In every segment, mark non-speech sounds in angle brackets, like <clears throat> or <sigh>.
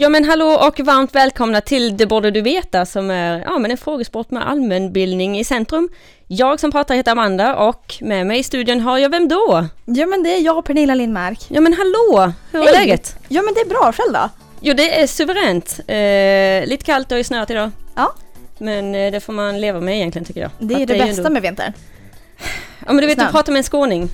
Ja men hallå och varmt välkomna till Det borde du veta som är ja, men en frågesport med allmänbildning i centrum. Jag som pratar heter Amanda och med mig i studion har jag vem då? Ja men det är jag Pernilla Lindmark. Ja men hallå! Hur är Hej. läget? Ja men det är bra, själv då? Jo det är suveränt. Eh, lite kallt och snöat idag. Ja, Men eh, det får man leva med egentligen tycker jag. det är Att det ju bästa ändå- med vintern. Ja men du vet, du pratar med en skåning.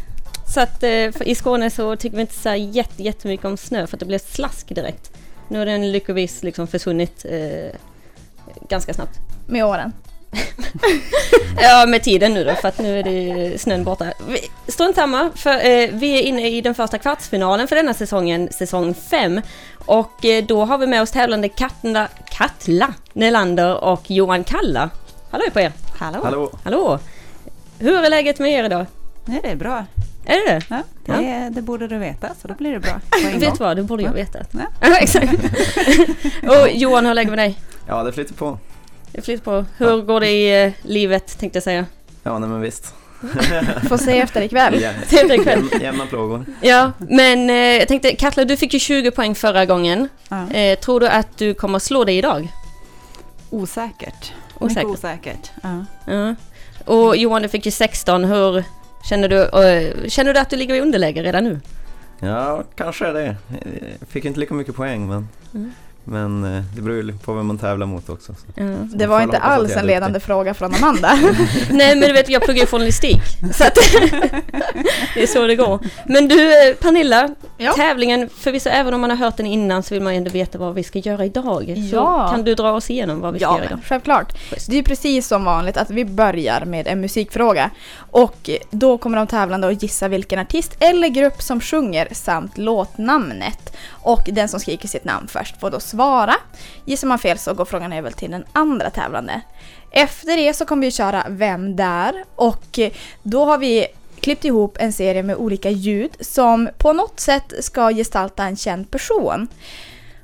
Så att eh, i Skåne så tycker vi inte så jätte, jättemycket om snö för att det blir slask direkt. Nu har den lyckligtvis liksom försvunnit eh, ganska snabbt. Med åren. <laughs> Ja, med tiden nu då, för att nu är det snön borta. Strunt samma, för eh, vi är inne i den första kvartsfinalen för denna säsongen, säsong 5. Och eh, då har vi med oss tävlande Katla, Katla Nelander och Johan Kalla. Hallå på er! Hallå. Hallå! Hallå! Hur är läget med er idag? Nej, det är bra. Är det det? Ja, det, borde du veta, så då blir det bra. Vet du vad, det borde jag Ja. veta. Ja. <laughs> Ja, exakt. <laughs> och Johan, hur lägger vi dig? Ja, det flyter på. Det flyter på. Hur går det i eh, livet, tänkte jag säga. Ja, nej men visst. <laughs> Får se efter ikväll. Ja, Trevlig kväll. jäm- Jämna plågor. Ja, men eh, jag tänkte, Katla, du fick ju 20 poäng förra gången. Ja. Eh, tror du att du kommer slå dig idag? Osäkert. Osäkert. Mycket osäkert. Ja. Ja. Och Johan, du fick ju 16. Hur känner du? eh, känner du att du ligger i underläge redan nu? Ja, kanske är det. Jag fick inte lika mycket poäng, men, Mm. men eh, det beror ju på vem man tävlar mot också. Så. Ja. Det var inte alls en ledande fråga från Amanda. <laughs> <laughs> Nej, men du vet, jag pluggar ju journalistik. Så att <laughs> det är så det går. Men du, eh, Pernilla, Ja. tävlingen, förvisso även om man har hört den innan så vill man ju ändå veta vad vi ska göra idag. Ja. Så kan du dra oss igenom vad vi ska Ja, göra idag? självklart. Det är ju precis som vanligt att vi börjar med en musikfråga. Och då kommer de tävlande att gissa vilken artist eller grupp som sjunger samt låtnamnet. Och den som skriker sitt namn först får då svara. Gissar man fel så går frågan över till den andra tävlande. Efter det så kommer vi köra Vem där? Och då har vi klippt ihop en serie med olika ljud som på något sätt ska gestalta en känd person.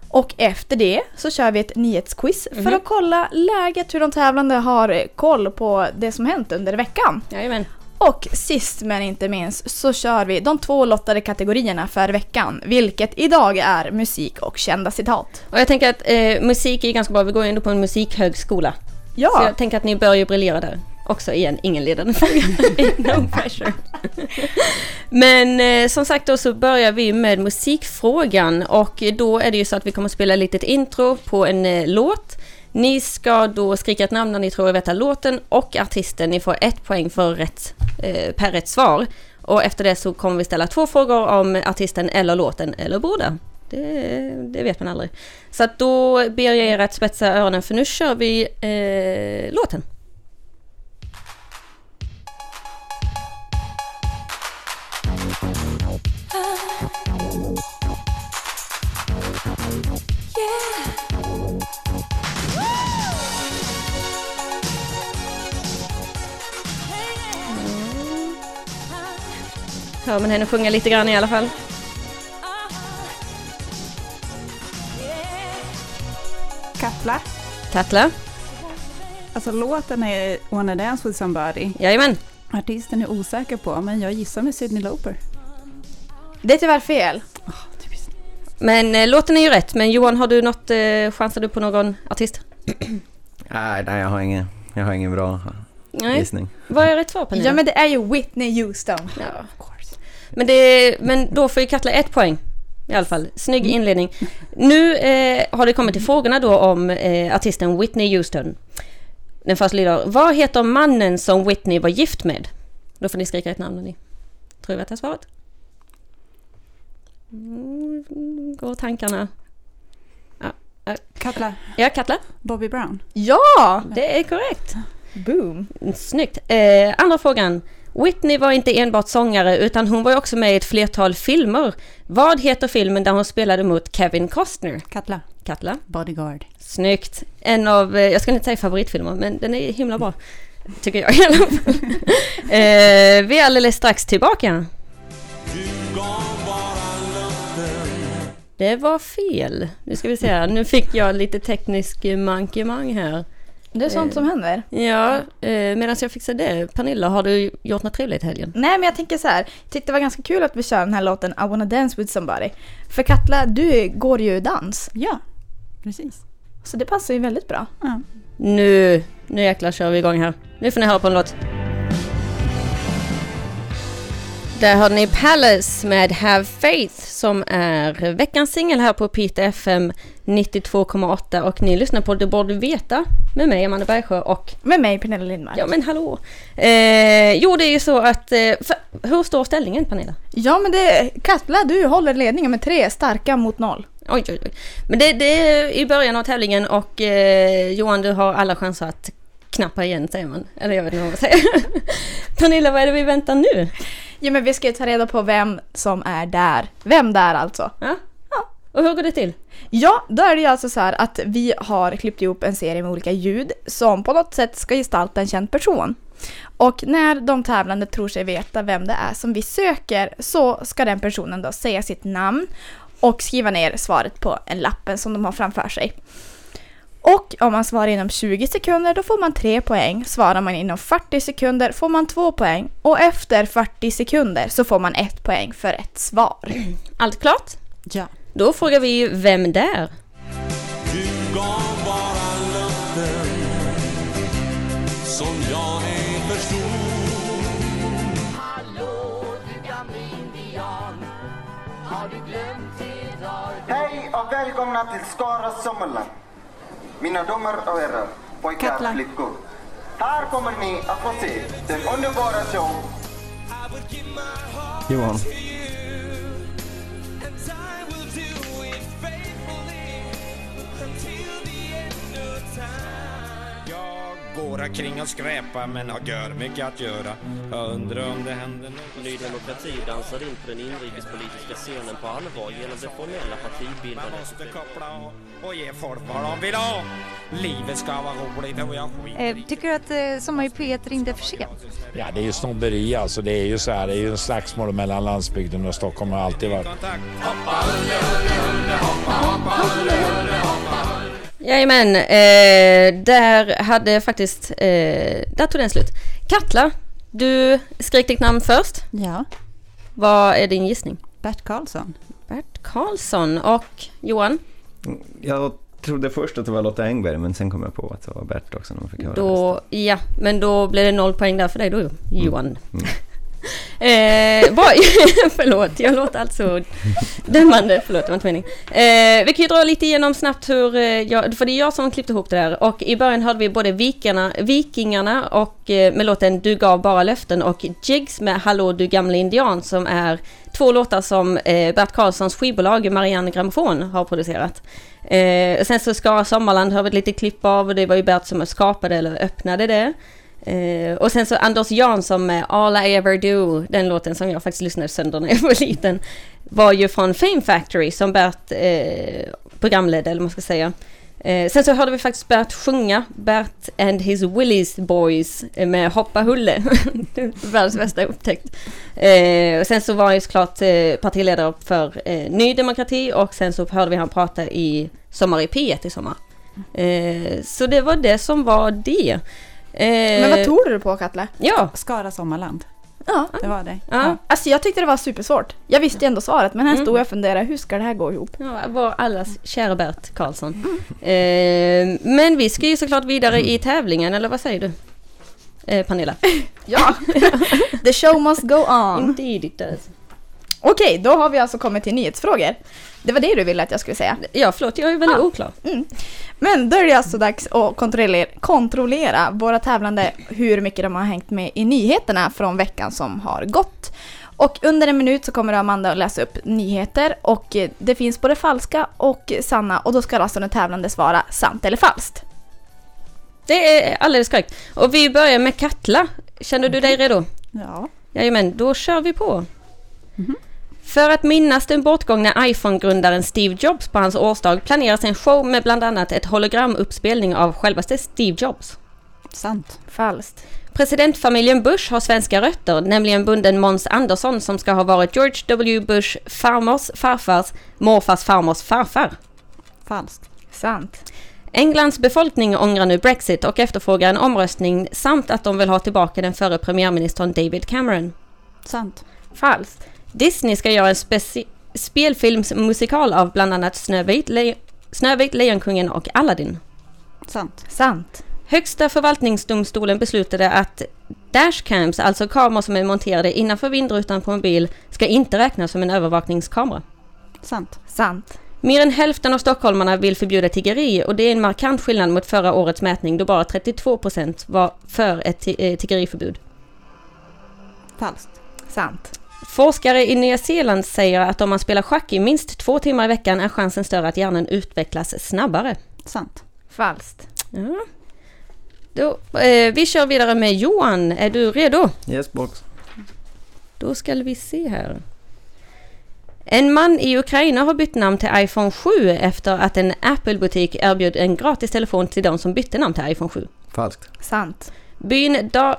Och efter det så kör vi ett nyhetsquiz för Mhm. att kolla läget, hur de tävlande har koll på det som hänt under veckan. Jajamän. Och sist men inte minst så kör vi de två lottade kategorierna för veckan, vilket idag är musik och kända citat. Och jag tänker att eh, musik är ganska bra, vi går ju ändå på en musikhögskola. Så Ja, jag tänker att ni bör ju briljera där. Också igen, ingen ledande fråga. <laughs> no pressure. Men eh, som sagt då så börjar vi med musikfrågan och då är det ju så att vi kommer spela ett litet intro på en eh, låt. Ni ska då skrika ett namn när ni tror er veta låten och artisten. Ni får ett poäng för rätt, eh, per rätt svar. Och efter det så kommer vi ställa två frågor om artisten eller låten eller båda. Det, det vet man aldrig. Så att då ber jag er att spetsa öronen för nu kör vi eh, låten. Hör man henne sjunga lite grann i alla fall. Katla. Katla. Alltså låten är Wanna Dance With Somebody. Jajamän. Artisten är osäker på, men jag gissar med Cyndi Lauper. det är tyvärr fel. Men eh, låten är ju rätt. Men Johan, har du något, eh, chansar du på någon artist? <clears throat> Nej, nej jag, har ingen, jag har ingen bra Nej. gissning. Vad är rätt svar Pernilla? Ja men det är ju Whitney Houston. Ja. Men, det, men då får ju Katla ett poäng. I alla fall. Snygg Mm. inledning. Nu eh, har det kommit till frågorna då om eh, artisten Whitney Houston. Den första lyder, vad heter mannen som Whitney var gift med? Då får ni skrika ett namn när ni tror jag vet svaret. Mm, går tankarna. Katla. Ja, Katla. Bobby Brown. Ja! Det är korrekt. Boom. Snyggt. Eh, andra frågan. Whitney var inte enbart sångare utan hon var också med i ett flertal filmer. Vad heter filmen där hon spelade mot Kevin Costner? Katla. Katla. Bodyguard. Snyggt! En av, eh, jag ska inte säga favoritfilmer, men den är himla bra. Tycker jag i alla fall. <laughs> eh, vi är alldeles strax tillbaka. Det var fel. Nu ska vi se här. Nu fick jag lite teknisk mankemang här. Det är sånt som händer. Ja, eh, medan jag fixar det. Pernilla, har du gjort något trevligt i helgen? Nej men jag tänker så här. Jag tyckte det var ganska kul att vi kör den här låten I wanna dance with somebody. För Katla, du går ju dans. Ja, precis. Så det passar ju väldigt bra. Ja. Nu, nu jäklar kör vi igång här. Nu får ni höra på en låt. Där har ni Palace med Have Faith som är veckans singel här på Pite FM 92,8 och ni lyssnar på Det borde du veta med mig Amanda Bergsjö och Med mig Pernilla Lindmark. ja men hallå. Eh, jo det är ju så att, eh, för, hur står ställningen Pernilla? Ja men det, Katla du håller ledningen med tre starka mot noll. Oj, oj, oj. Men det, det är i början av tävlingen och eh, Johan du har alla chanser att knappa igen säger man. Eller jag vet inte vad man säger. <laughs> Pernilla vad är det vi väntar nu? Ja men vi ska ju ta reda på vem som är där. Vem där alltså. Ja? ja. Och hur går det till? Ja, då är det ju alltså så här att vi har klippt ihop en serie med olika ljud som på något sätt ska gestalta en känd person. Och när de tävlande tror sig veta vem det är som vi söker så ska den personen då säga sitt namn och skriva ner svaret på en lappen som de har framför sig. Och om man svarar inom 20 sekunder då får man 3 poäng. Svarar man inom 40 sekunder får man 2 poäng. Och efter 40 sekunder så får man 1 poäng för ett svar. <clears throat> Allt klart? Ja. Då frågar vi vem där? Du gav bara löften som jag ej förstod. Hej och välkomna till Skara Sommarland. Mina och herrar, pojkar flickor. Här kommer ni att få se den underbara show Johan. Går omkring och skräpar men har gör mycket att göra. Jag undrar om det händer något. Ny Demokrati dansar in på den inrikespolitiska scenen på allvar genom det formella Man partibildandet. måste koppla av och ge folk vad de vill ha. Livet ska vara roligt och jag skiter Eh, tycker du att eh, Sommar i P1 ringde för sent? Ja, det är ju snobberi alltså. Det är ju så här, det är ju en slagsmål mellan landsbygden och Stockholm har alltid varit. kontakt. Jajamän, eh, där hade faktiskt, eh, där tog den slut. Katla, du skrek ditt namn först. Ja. Vad är din gissning? Bert Karlsson. Bert Karlsson och Johan. Jag trodde först att det var Lotta Engberg, men sen kom jag på att det var Bert också när man fick höra Då, ja, men då blir det noll poäng där för dig då, Johan. Mm. <laughs> Eh, vad, <laughs> förlåt, jag låter alltså dömande. Förlåt, det var inte meningen. Eh, vi kan ju dra lite igenom snabbt hur, eh, jag, för det är jag som klippte ihop det där. Och i början hörde vi både vikarna, Vikingarna och eh, med låten Du gav bara löften och Jigs med Hallå du gamla indian som är två låtar som eh, Bert Karlssons skivbolag Marianne Grammofon har producerat. Eh, sen så Skara Sommarland har vi ett litet klipp av och det var ju Bert som skapade eller öppnade det. Eh, och sen så Anders Jansson med eh, All I Ever Do, den låten som jag faktiskt lyssnade sönder när jag var <laughs> liten, var ju från Fame Factory som Bert eh, programledde, eller vad man ska säga. Eh, sen så hörde vi faktiskt Bert sjunga, Bert and his Willys Boys eh, med Hoppa Hulle, <laughs> världens bästa upptäckt. Eh, och sen så var han ju såklart eh, partiledare för eh, Ny Demokrati och sen så hörde vi han prata i Sommar i P1 i sommar. Eh, så det var det som var det. Eh, Men vad tog du på Katla? Ja, Skara Sommarland. Ja. Det var det. ja. Alltså jag tyckte det var supersvårt. Jag visste ju ändå svaret men här Mm. stod jag och funderade, hur ska det här gå ihop? Ja, var allas kära Bert Karlsson. Eh, men vi ska ju såklart vidare i tävlingen, eller vad säger du? Eh, Pernilla? <laughs> Ja! The show must go on. Indeed it does. Okej, då har vi alltså kommit till nyhetsfrågor. Det var det du ville att jag skulle säga. Ja, förlåt, jag är väldigt Ah. oklar. Men då är det alltså dags att kontrollera, kontrollera våra tävlande hur mycket de har hängt med i nyheterna från veckan som har gått. Och under en minut så kommer Amanda att läsa upp nyheter och eh, det finns både falska och sanna och då ska alltså den tävlande svara sant eller falskt. Det är alldeles korrekt. Och vi börjar med Katla. Känner du dig redo? Ja. Jajamän, då kör vi på. För att minnas den bortgångne iPhone-grundaren Steve Jobs på hans årsdag planeras en show med bland annat ett hologramuppspelning av självaste Steve Jobs. Sant. Falskt. Presidentfamiljen Bush har svenska rötter, nämligen bunden Måns Andersson som ska ha varit George W. Bush farmors farfars morfars farmors farfar. Falskt. Sant. Englands befolkning ångrar nu Brexit och efterfrågar en omröstning samt att de vill ha tillbaka den förre premiärministern David Cameron. Sant. Falskt. Disney ska göra en speci- spelfilmsmusikal av bland annat Snövit, Le- Snövit, Lejonkungen och Aladdin. Sant. Sant. Högsta förvaltningsdomstolen beslutade att dashcams, alltså kameror som är monterade innanför vindrutan på en bil, ska inte räknas som en övervakningskamera. Sant. Sant. Mer än hälften av stockholmarna vill förbjuda tiggeri och det är en markant skillnad mot förra årets mätning då bara 32 procent var för ett eh, tiggeriförbud. Falskt. Sant. Forskare i Nya Zeeland säger att om man spelar schack i minst två timmar i veckan är chansen större att hjärnan utvecklas snabbare. Sant. Falskt. Ja. Då, eh, vi kör vidare med Johan. Är du redo? Yes box. Då ska vi se här. En man i Ukraina har bytt namn till iPhone 7 efter att en Apple-butik erbjöd en gratis telefon till de som bytte namn till iPhone 7. Falskt. Sant. Byn da, da,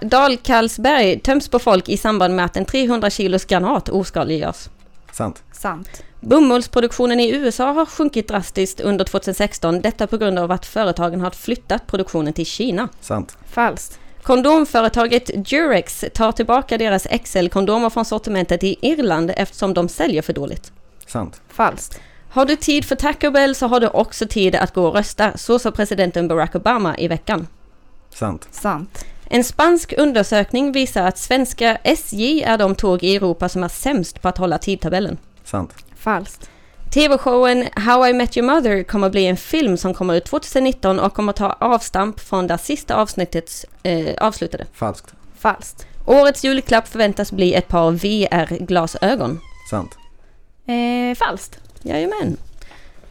Dalkarlsberg töms på folk i samband med att en 300 kilos granat oskadliggörs. Sant. Sant. Bomullsproduktionen i USA har sjunkit drastiskt under 2016, detta på grund av att företagen har flyttat produktionen till Kina. Sant. Falskt. Kondomföretaget Durex tar tillbaka deras XL-kondomer från sortimentet i Irland eftersom de säljer för dåligt. Sant. Falskt. Har du tid för Taco Bell så har du också tid att gå och rösta, så sa presidenten Barack Obama i veckan. Sant. Sant. En spansk undersökning visar att svenska SJ är de tåg i Europa som är sämst på att hålla tidtabellen. Sant. Falskt. TV-showen How I Met Your Mother kommer bli en film som kommer ut 2019 och kommer ta avstamp från där sista avsnittet eh, avslutade. Falskt. Falskt. Årets julklapp förväntas bli ett par VR-glasögon. Sant. Eh, falskt. Jajamän.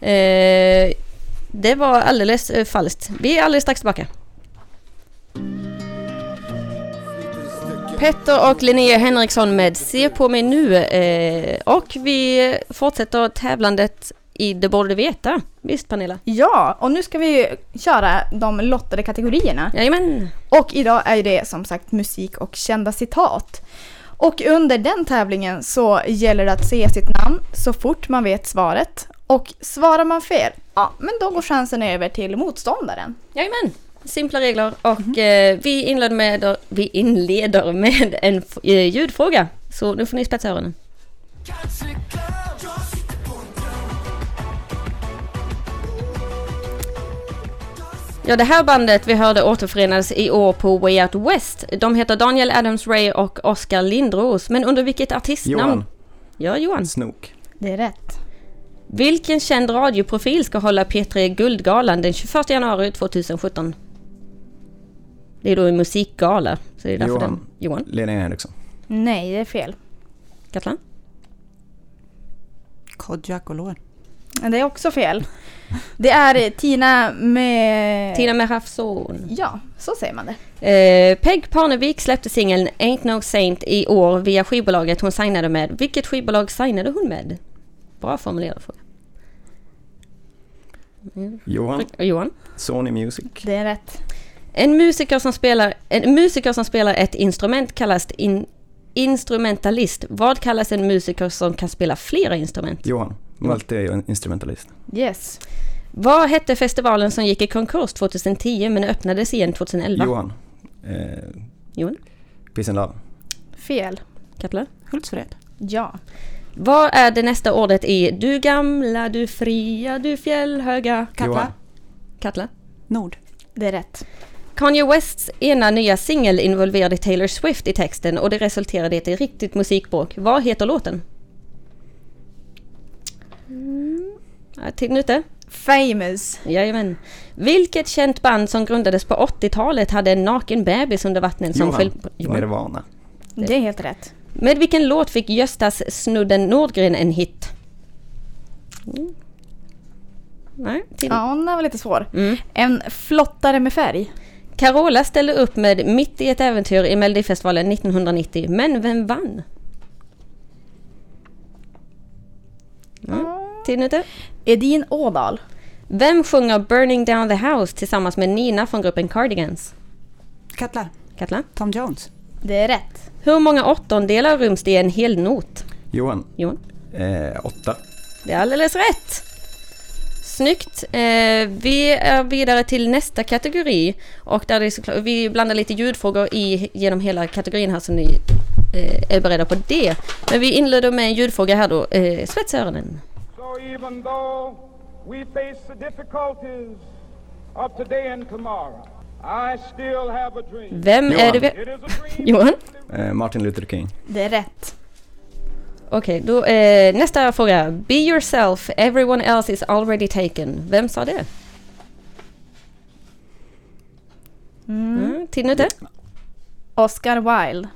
Eh, det var alldeles eh, falskt. Vi är alldeles strax tillbaka. Petter och Linnea Henriksson med Se på mig nu. Eh, och vi fortsätter tävlandet i Det borde du veta. Visst Pernilla? Ja, och nu ska vi köra de lottade kategorierna. Jajamän. Och idag är det som sagt musik och kända citat. Och under den tävlingen så gäller det att säga sitt namn så fort man vet svaret. Och svarar man fel, ja men då går chansen över till motståndaren. Jajamän. Simpla regler och eh, vi, inleder med, vi inleder med en eh, ljudfråga. Så nu får ni spetsa öronen. Ja, det här bandet vi hörde återförenades i år på Way Out West. De heter Daniel Adams-Ray och Oskar Lindros, men under vilket artistnamn? Johan. Ja, Johan. Snook. Det är rätt. Vilken känd radioprofil ska hålla P3 Guldgalan den 21 januari 2017? Det är då en musikgala, så det är därför Johan. den... Johan? Lena Henriksson. Nej, det är fel. Katlan? Kodjak och lår. Det är också fel. Det är Tina med... Tina med Havsson. Ja, så säger man det. Eh, Peg Parnevik släppte singeln Ain't No Saint i år via skivbolaget hon signade med. Vilket skivbolag signade hon med? Bra formulerad fråga. Johan. Johan? Sony Music. Det är rätt. En musiker som spelar, en musiker som spelar ett instrument kallas in, instrumentalist. Vad kallas en musiker som kan spela flera instrument? Johan. Multi-instrumentalist. Yes. Vad hette festivalen som gick i konkurs 2010 men öppnades igen 2011? Johan. Eh, Johan? Peace and Love. Fel. Katla? Hultsfred. Ja. Vad är det nästa ordet i Du gamla, du fria, du fjällhöga? Katla. Katla? Nord. Det är rätt. Kanye Wests ena nya singel involverade Taylor Swift i texten och det resulterade i ett riktigt musikbråk. Vad heter låten? Ja, Tiden ute? Famous. Jajamän. Vilket känt band som grundades på 80-talet hade en naken bebis under vattnet som Johan. föll... Nirvana. Det är helt rätt. Med vilken låt fick Göstas Snudden Nordgren en hit? Mm. Nej, till. Ja, den var lite svår. Mm. En flottare med färg. Carola ställde upp med Mitt i ett äventyr i Melodifestivalen 1990, men vem vann? Tiden ute. Edin Ådal. Vem sjunger Burning Down the House tillsammans med Nina från gruppen Cardigans? Katla. Katla. Tom Jones. Det är rätt. Hur många åttondelar ryms det i en helnot? Johan. Johan. Eh, åtta. Det är alldeles rätt. Snyggt. Eh, vi är vidare till nästa kategori och där det är såklart, vi blandar lite ljudfrågor i, genom hela kategorin här så ni eh, är beredda på det. Men vi inleder med en ljudfråga här då. Eh, Svets öronen. So even though we face the difficulties of today and tomorrow, I still have a dream. Vem är det vi... Johan? Eh, Martin Luther King. Det är rätt. Okej, då eh, nästa fråga. Be yourself, everyone else is already taken. Vem sa det? Mm. Tiden är ute. Oscar Wilde.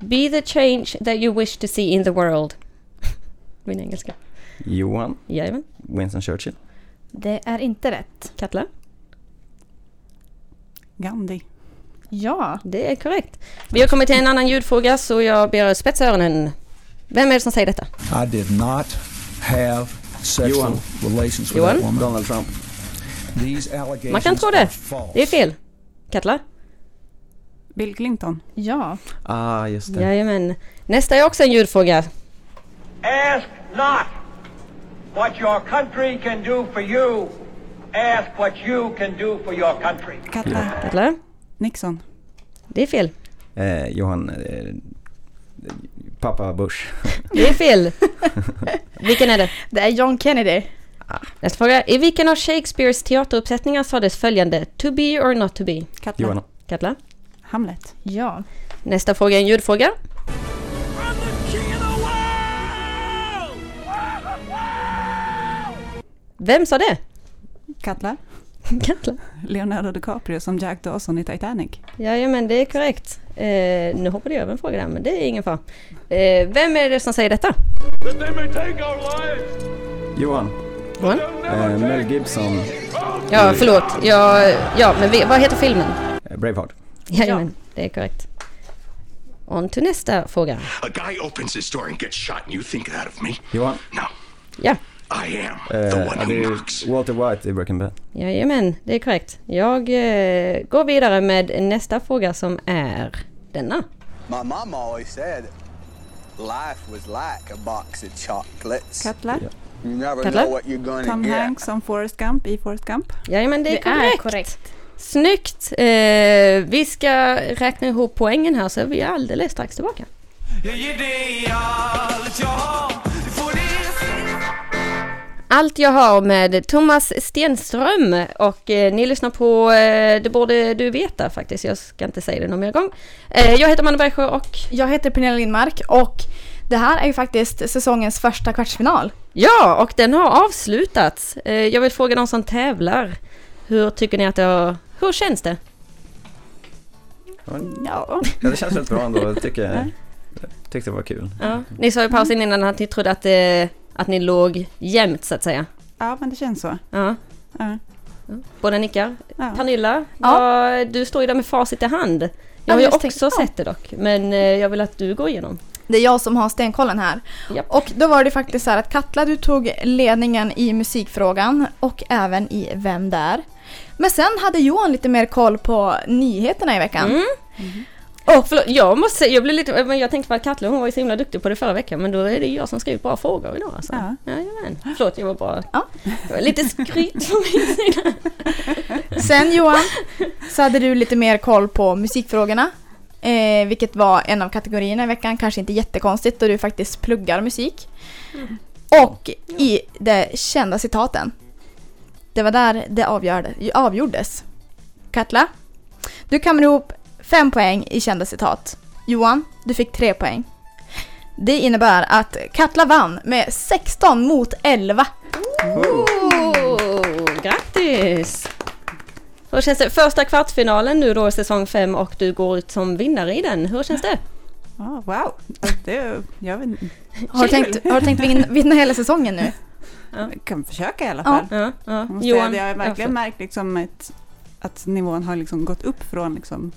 Be the change that you wish to see in the world. <laughs> Min engelska. Johan. Jajamän. Winston Churchill. Det är inte rätt. Katla? Gandhi. Ja. Det är korrekt. Vi har kommit till en annan ljudfråga så jag ber er spetsa öronen. Vem är det som säger detta? I did not have sexual Johan. relations with Johan? that woman. Donald Trump. These allegations Man kan tro are det. false. Det är fel. Katla? Bill Clinton. Ja. Ah, just det. Jajamän. Nästa är också en ljudfråga. Ask not what your country can do for you. Ask what you can do for your country. Katla. Katla? Nixon. Det är fel. Eh, Johan. Eh, pappa Bush. <laughs> Det är fel. Vilken är det? Det är John Kennedy. Nästa fråga. I vilken av Shakespeares teateruppsättningar sades följande To be or not to be? Katla. Johan. Katla? Hamlet. Ja. Nästa fråga är en ljudfråga. Vem sa det? Katla. Katla. Leonardo DiCaprio som Jack Dawson i Titanic. Jajamän, det är korrekt. Eh, nu hoppade jag över en fråga där, men det är ingen fara. Eh, vem är det som säger detta? that they may take our lives. Johan. Johan? Eh, Mel Gibson. Ja, förlåt. Ja, ja men vi, vad heter filmen? Eh, Braveheart. Jajamän, det är korrekt. On to nästa fråga. A guy opens his door and gets shot, and you think that of me? Johan. No, Ja, I am Eh, the one who är knocks. Walter White i Breaking Bad. jajamän, det är korrekt. Jag eh, går vidare med nästa fråga som är denna. My mom always said life was like a box of chocolates. Katla. You never Katla? know what you're gonna Tom get. Hanks som Forrest Gump i Forrest Gump. Jajamän, det är Det korrekt. är korrekt. Snyggt! Eh, vi ska räkna ihop poängen här så är vi alldeles strax tillbaka. Jag ger dig allt jag har. Det Allt jag har med Thomas Stenström och eh, ni lyssnar på eh, Det borde du veta faktiskt. Jag ska inte säga det någon mer gång. Eh, jag heter Manne Bergsjö och Jag heter Pernilla Lindmark och det här är ju faktiskt säsongens första kvartsfinal. ja, och den har avslutats. Eh, jag vill fråga de som tävlar. Hur tycker ni att det har... Hur känns det? Ja. Ja, det känns väldigt bra ändå. Jag tycker, jag tyckte det var kul. Ja. Ni sa i pausen innan att ni trodde att, eh, att ni låg jämnt så att säga. ja, men det känns så. Ja. Ja. Båda nickar. Ja. Pernilla, Ja. du står ju där med facit i hand. Jag Ja, har ju också tänkte- sett det dock, men eh, jag vill att du går igenom. Det är jag som har stenkollen här. Japp. Och då var det faktiskt så här att Katla du tog ledningen i musikfrågan och även i Vem där? Men sen hade Johan lite mer koll på nyheterna i veckan. Mm. Och förlåt, jag måste säga, jag blev lite, men jag tänkte på att Katla hon var ju så himla duktig på det förra veckan men då är det jag som skrivit bra frågor idag alltså. Ja. Jajamän. Förlåt, jag var bara... Ja. Det var lite skryt från min sida. Sen Johan så hade du lite mer koll på musikfrågorna. Eh, vilket var en av kategorierna i veckan. Kanske inte jättekonstigt då du faktiskt pluggar musik. Och i de kända citaten. Det var där det avgjorde, avgjordes. Katla, du kammade ihop fem poäng i kända citat. Johan, du fick tre poäng. Det innebär att Katla vann med 16 mot 11. Oh, grattis! Hur känns det? Första kvartsfinalen nu då i säsong 5 och du går ut som vinnare i den. Hur känns det? Oh, wow. Det, jag vet, Har du tänkt, har du tänkt vinna, vinna hela säsongen nu? jag kan försöka i alla fall. Ja, ja. Johan, Jag har verkligen märkt liksom ett, att nivån har liksom gått upp från liksom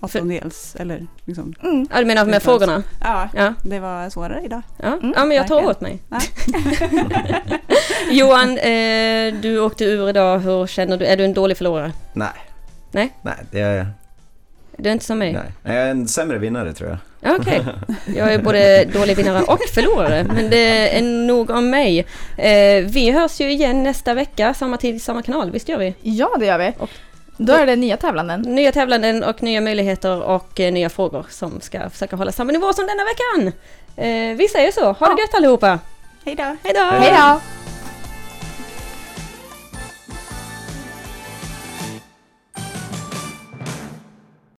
åttondels eller liksom. Ja, du menar med frågorna? Ja, Ja. det var svårare idag. Ja, ja men jag tar åt mig. Ja. <laughs> Johan, eh, du åkte ur idag. Hur känner du? Är du en dålig förlorare? Nej. Nej? Nej, det är jag. Du är inte som mig? Nej. Jag är en sämre vinnare tror jag. Ja, Okej, <laughs> jag är både dålig vinnare och förlorare, men det är nog om mig. Eh, vi hörs ju igen nästa vecka, samma tid, samma kanal, visst gör vi? Ja, det gör vi. Då är det nya tävlanden. Nya tävlanden och nya möjligheter och eh, nya frågor som ska försöka hålla samma nivå som denna veckan. Eh, vi säger så, ha det gött allihopa! Hej då! Hej då! Hej då!